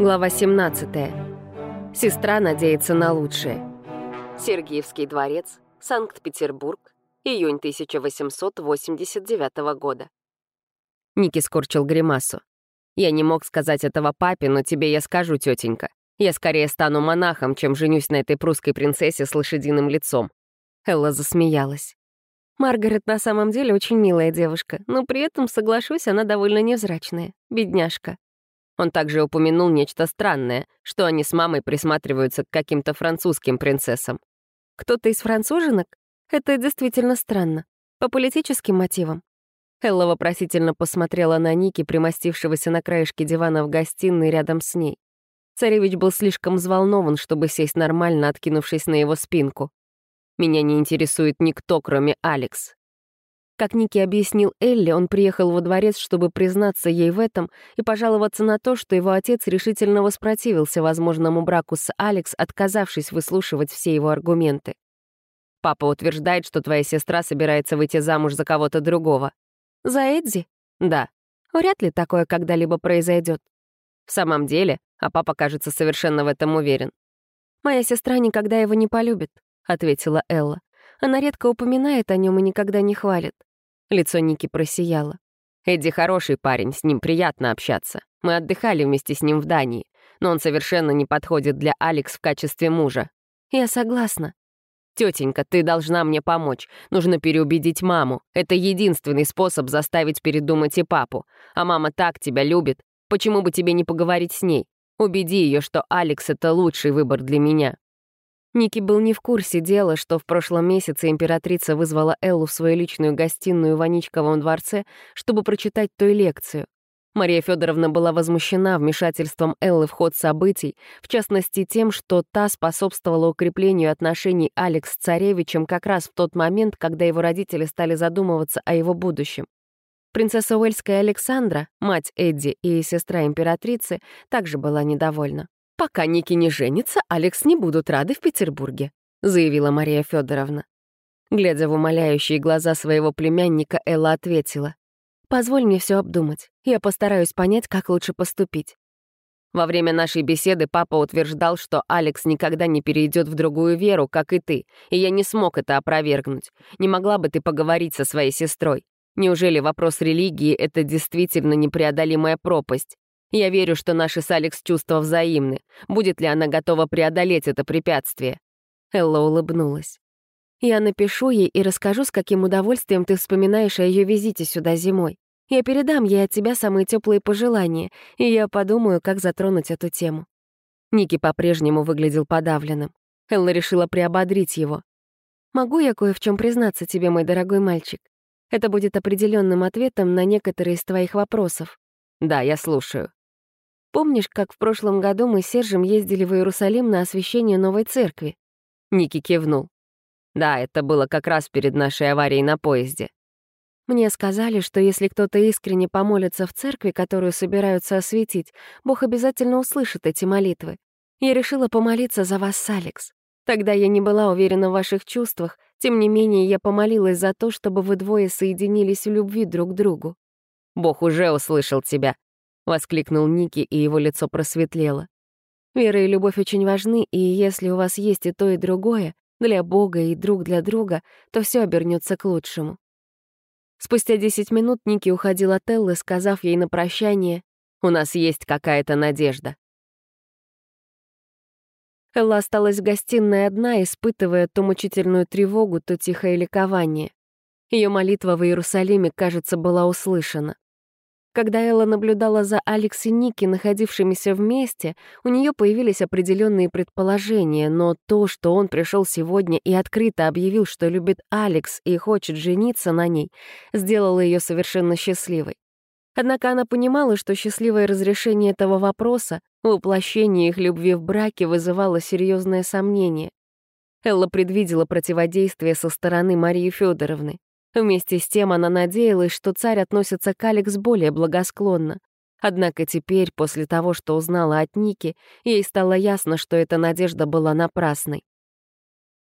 Глава 17. Сестра надеется на лучшее. Сергиевский дворец, Санкт-Петербург, июнь 1889 года. Ники скорчил гримасу. «Я не мог сказать этого папе, но тебе я скажу, тетенька. Я скорее стану монахом, чем женюсь на этой прусской принцессе с лошадиным лицом». Элла засмеялась. Маргарет на самом деле очень милая девушка, но при этом, соглашусь, она довольно невзрачная. Бедняжка. Он также упомянул нечто странное, что они с мамой присматриваются к каким-то французским принцессам. Кто-то из француженок? Это действительно странно. По политическим мотивам. Элла вопросительно посмотрела на Ники, примостившегося на краешке дивана в гостиной рядом с ней. Царевич был слишком взволнован, чтобы сесть нормально, откинувшись на его спинку. «Меня не интересует никто, кроме Алекс. Как Ники объяснил Элли, он приехал во дворец, чтобы признаться ей в этом и пожаловаться на то, что его отец решительно воспротивился возможному браку с Алекс, отказавшись выслушивать все его аргументы. «Папа утверждает, что твоя сестра собирается выйти замуж за кого-то другого». «За Эдди?» «Да». «Вряд ли такое когда-либо произойдет. «В самом деле?» А папа, кажется, совершенно в этом уверен. «Моя сестра никогда его не полюбит», — ответила Элла. «Она редко упоминает о нем и никогда не хвалит. Лицо Ники просияло. «Эдди хороший парень, с ним приятно общаться. Мы отдыхали вместе с ним в Дании, но он совершенно не подходит для Алекс в качестве мужа». «Я согласна». «Тетенька, ты должна мне помочь. Нужно переубедить маму. Это единственный способ заставить передумать и папу. А мама так тебя любит. Почему бы тебе не поговорить с ней? Убеди ее, что Алекс — это лучший выбор для меня». Ники был не в курсе дела, что в прошлом месяце императрица вызвала Эллу в свою личную гостиную в Аничковом дворце, чтобы прочитать той лекцию. Мария Федоровна была возмущена вмешательством Эллы в ход событий, в частности тем, что та способствовала укреплению отношений Алекс с царевичем как раз в тот момент, когда его родители стали задумываться о его будущем. Принцесса Уэльская Александра, мать Эдди и сестра императрицы, также была недовольна. «Пока Ники не женится, Алекс не будут рады в Петербурге», заявила Мария Федоровна. Глядя в умоляющие глаза своего племянника, Элла ответила. «Позволь мне все обдумать. Я постараюсь понять, как лучше поступить». Во время нашей беседы папа утверждал, что Алекс никогда не перейдет в другую веру, как и ты, и я не смог это опровергнуть. Не могла бы ты поговорить со своей сестрой? Неужели вопрос религии — это действительно непреодолимая пропасть? Я верю, что наши с Алекс чувства взаимны. Будет ли она готова преодолеть это препятствие?» Элла улыбнулась. «Я напишу ей и расскажу, с каким удовольствием ты вспоминаешь о ее визите сюда зимой. Я передам ей от тебя самые теплые пожелания, и я подумаю, как затронуть эту тему». Ники по-прежнему выглядел подавленным. Элла решила приободрить его. «Могу я кое в чем признаться тебе, мой дорогой мальчик? Это будет определенным ответом на некоторые из твоих вопросов». «Да, я слушаю», Помнишь, как в прошлом году мы с Сержем ездили в Иерусалим на освящение новой церкви?» Ники кивнул. «Да, это было как раз перед нашей аварией на поезде». Мне сказали, что если кто-то искренне помолится в церкви, которую собираются осветить, Бог обязательно услышит эти молитвы. Я решила помолиться за вас с Алекс. Тогда я не была уверена в ваших чувствах, тем не менее я помолилась за то, чтобы вы двое соединились в любви друг к другу. Бог уже услышал тебя, — воскликнул Ники, и его лицо просветлело. «Вера и любовь очень важны, и если у вас есть и то, и другое, для Бога и друг для друга, то все обернется к лучшему». Спустя десять минут Ники уходил от Эллы, сказав ей на прощание, «У нас есть какая-то надежда». Элла осталась в гостиной одна, испытывая то мучительную тревогу, то тихое ликование. Ее молитва в Иерусалиме, кажется, была услышана. Когда Элла наблюдала за Алекс и Ники, находившимися вместе, у нее появились определенные предположения, но то, что он пришел сегодня и открыто объявил, что любит Алекс и хочет жениться на ней, сделало ее совершенно счастливой. Однако она понимала, что счастливое разрешение этого вопроса, воплощение их любви в браке вызывало серьезное сомнение. Элла предвидела противодействие со стороны Марии Федоровны. Вместе с тем она надеялась, что царь относится к Алекс более благосклонно. Однако теперь, после того, что узнала от Ники, ей стало ясно, что эта надежда была напрасной.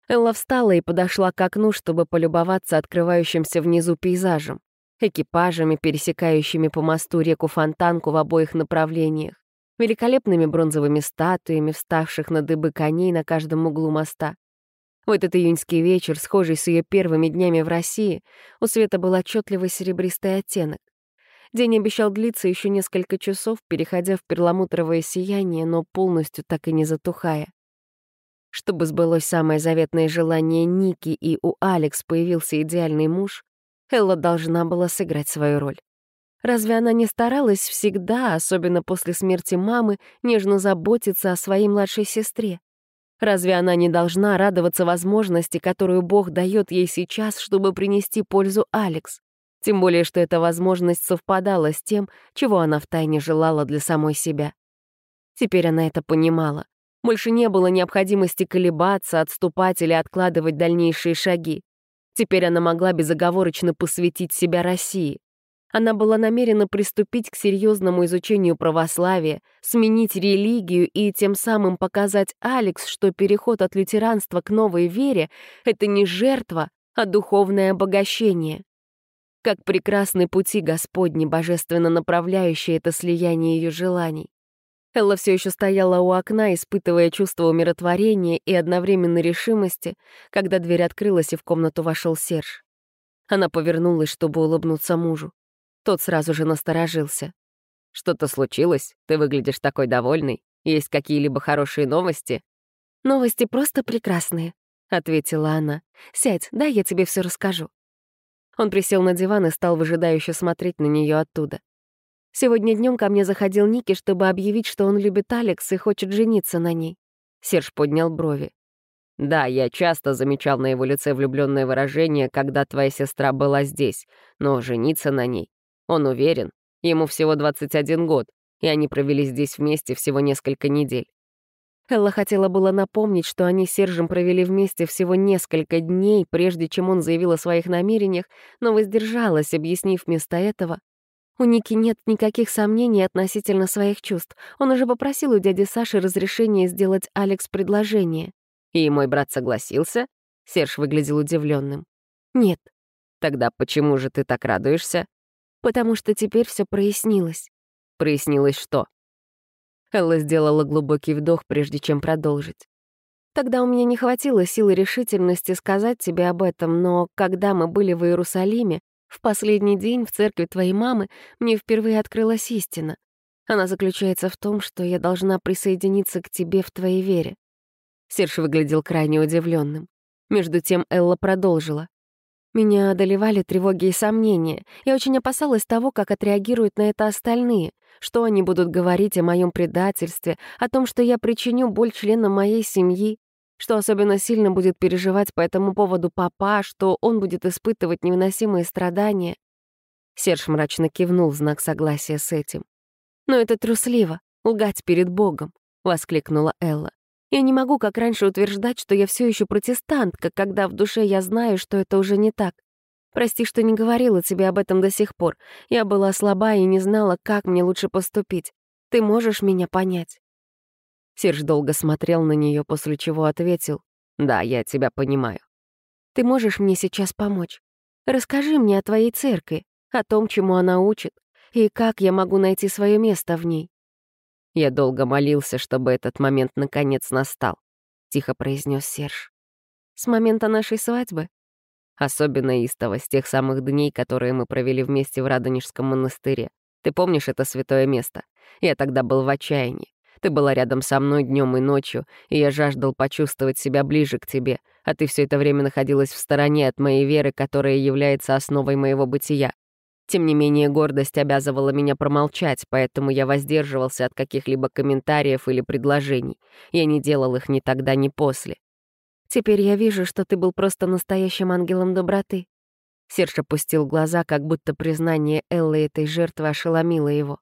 Элла встала и подошла к окну, чтобы полюбоваться открывающимся внизу пейзажем, экипажами, пересекающими по мосту реку Фонтанку в обоих направлениях. великолепными бронзовыми статуями, вставших на дыбы коней на каждом углу моста. В этот июньский вечер, схожий с ее первыми днями в России, у света был отчетливый серебристый оттенок. День обещал длиться еще несколько часов, переходя в перламутровое сияние, но полностью так и не затухая. Чтобы сбылось самое заветное желание Ники и у Алекс появился идеальный муж, Элла должна была сыграть свою роль. Разве она не старалась всегда, особенно после смерти мамы, нежно заботиться о своей младшей сестре? Разве она не должна радоваться возможности, которую Бог дает ей сейчас, чтобы принести пользу Алекс? Тем более, что эта возможность совпадала с тем, чего она втайне желала для самой себя. Теперь она это понимала. Больше не было необходимости колебаться, отступать или откладывать дальнейшие шаги. Теперь она могла безоговорочно посвятить себя России. Она была намерена приступить к серьезному изучению православия, сменить религию и тем самым показать Алекс, что переход от лютеранства к новой вере — это не жертва, а духовное обогащение. Как прекрасны пути Господни, божественно направляющие это слияние ее желаний. Элла все еще стояла у окна, испытывая чувство умиротворения и одновременной решимости, когда дверь открылась и в комнату вошел Серж. Она повернулась, чтобы улыбнуться мужу. Тот сразу же насторожился. «Что-то случилось? Ты выглядишь такой довольный. Есть какие-либо хорошие новости?» «Новости просто прекрасные», — ответила она. «Сядь, да, я тебе все расскажу». Он присел на диван и стал выжидающе смотреть на нее оттуда. Сегодня днем ко мне заходил Ники, чтобы объявить, что он любит Алекс и хочет жениться на ней. Серж поднял брови. Да, я часто замечал на его лице влюбленное выражение, когда твоя сестра была здесь, но жениться на ней он уверен, ему всего 21 год, и они провели здесь вместе всего несколько недель. Элла хотела было напомнить, что они с Сержем провели вместе всего несколько дней, прежде чем он заявил о своих намерениях, но воздержалась, объяснив вместо этого. У Ники нет никаких сомнений относительно своих чувств. Он уже попросил у дяди Саши разрешения сделать Алекс предложение. И мой брат согласился? Серж выглядел удивленным. Нет. Тогда почему же ты так радуешься? Потому что теперь все прояснилось. Прояснилось что? Элла сделала глубокий вдох, прежде чем продолжить. Тогда у меня не хватило силы решительности сказать тебе об этом, но когда мы были в Иерусалиме, в последний день в церкви твоей мамы мне впервые открылась истина. Она заключается в том, что я должна присоединиться к тебе в твоей вере. Серж выглядел крайне удивленным. Между тем Элла продолжила. Меня одолевали тревоги и сомнения. Я очень опасалась того, как отреагируют на это остальные, что они будут говорить о моем предательстве, о том, что я причиню боль членам моей семьи, что особенно сильно будет переживать по этому поводу папа, что он будет испытывать невыносимые страдания. Серж мрачно кивнул в знак согласия с этим. «Но это трусливо, лгать перед Богом», — воскликнула Элла. Я не могу, как раньше, утверждать, что я все еще протестантка, когда в душе я знаю, что это уже не так. Прости, что не говорила тебе об этом до сих пор. Я была слаба и не знала, как мне лучше поступить. Ты можешь меня понять?» Серж долго смотрел на нее, после чего ответил. «Да, я тебя понимаю». «Ты можешь мне сейчас помочь? Расскажи мне о твоей церкви, о том, чему она учит, и как я могу найти свое место в ней. Я долго молился, чтобы этот момент наконец настал, — тихо произнес Серж. С момента нашей свадьбы? Особенно истово, с тех самых дней, которые мы провели вместе в Радонежском монастыре. Ты помнишь это святое место? Я тогда был в отчаянии. Ты была рядом со мной днем и ночью, и я жаждал почувствовать себя ближе к тебе, а ты все это время находилась в стороне от моей веры, которая является основой моего бытия. Тем не менее, гордость обязывала меня промолчать, поэтому я воздерживался от каких-либо комментариев или предложений. Я не делал их ни тогда, ни после. «Теперь я вижу, что ты был просто настоящим ангелом доброты». Серж опустил глаза, как будто признание Эллы этой жертвы ошеломило его.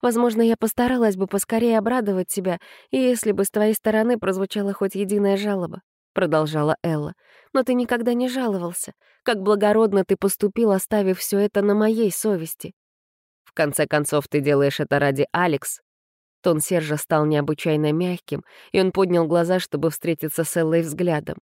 «Возможно, я постаралась бы поскорее обрадовать тебя, если бы с твоей стороны прозвучала хоть единая жалоба. — продолжала Элла. «Но ты никогда не жаловался. Как благородно ты поступил, оставив все это на моей совести». «В конце концов, ты делаешь это ради Алекс». Тон Сержа стал необычайно мягким, и он поднял глаза, чтобы встретиться с Эллой взглядом.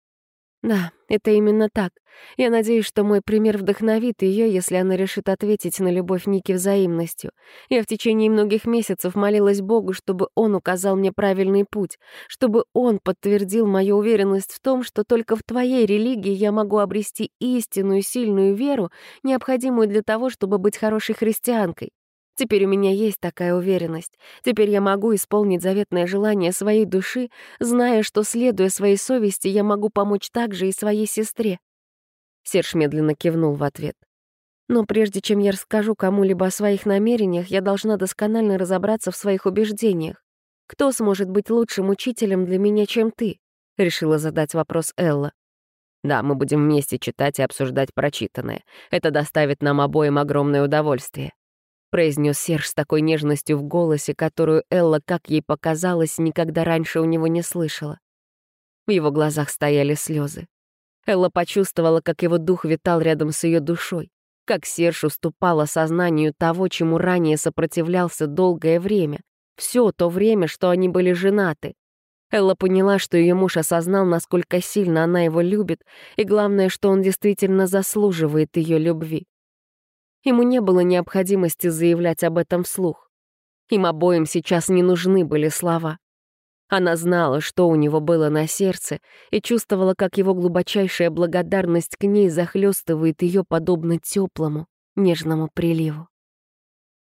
Да, это именно так. Я надеюсь, что мой пример вдохновит ее, если она решит ответить на любовь Ники взаимностью. Я в течение многих месяцев молилась Богу, чтобы он указал мне правильный путь, чтобы он подтвердил мою уверенность в том, что только в твоей религии я могу обрести истинную сильную веру, необходимую для того, чтобы быть хорошей христианкой. Теперь у меня есть такая уверенность. Теперь я могу исполнить заветное желание своей души, зная, что, следуя своей совести, я могу помочь также и своей сестре. Серж медленно кивнул в ответ. Но прежде чем я расскажу кому-либо о своих намерениях, я должна досконально разобраться в своих убеждениях. Кто сможет быть лучшим учителем для меня, чем ты? Решила задать вопрос Элла. Да, мы будем вместе читать и обсуждать прочитанное. Это доставит нам обоим огромное удовольствие произнес Серж с такой нежностью в голосе, которую Элла, как ей показалось, никогда раньше у него не слышала. В его глазах стояли слезы. Элла почувствовала, как его дух витал рядом с ее душой, как Серж уступал осознанию того, чему ранее сопротивлялся долгое время, все то время, что они были женаты. Элла поняла, что ее муж осознал, насколько сильно она его любит, и главное, что он действительно заслуживает ее любви. Ему не было необходимости заявлять об этом вслух. Им обоим сейчас не нужны были слова. Она знала, что у него было на сердце, и чувствовала, как его глубочайшая благодарность к ней захлестывает ее подобно теплому, нежному приливу.